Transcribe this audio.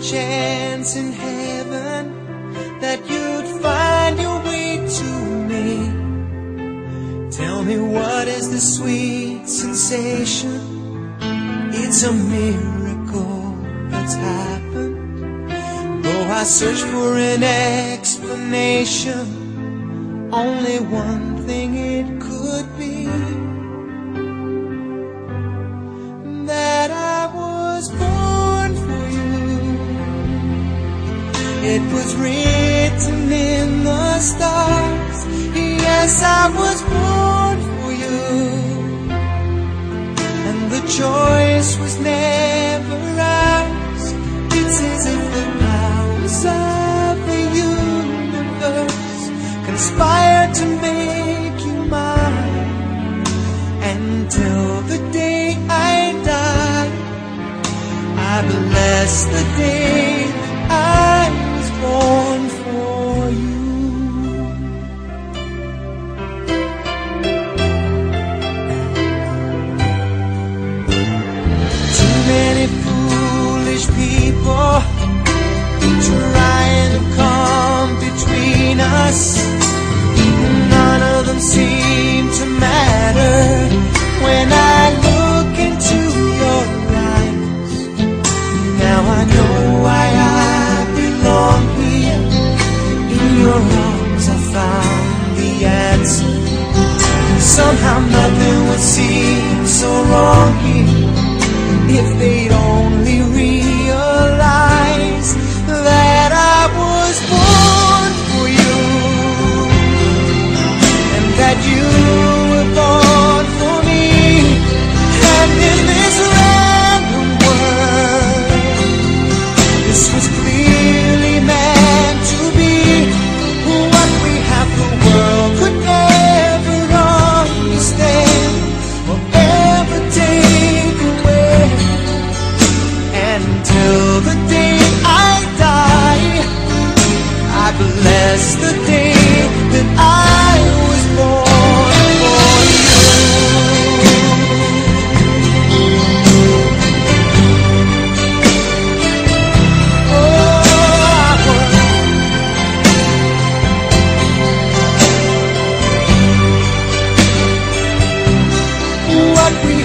Chance in heaven that you'd find your way to me? Tell me what is the sweet sensation? It's a miracle that's happened. Though I search for an explanation, only one thing it could be It was written in the stars. Yes, I was born for you. And the choice was never ours. It's as if the powers of the universe conspired to make you mine. And till the day I die, I bless the day I was here if they'd only realize that I was born for you and that you the day I die, I bless the day that I was born for you. Oh, I What we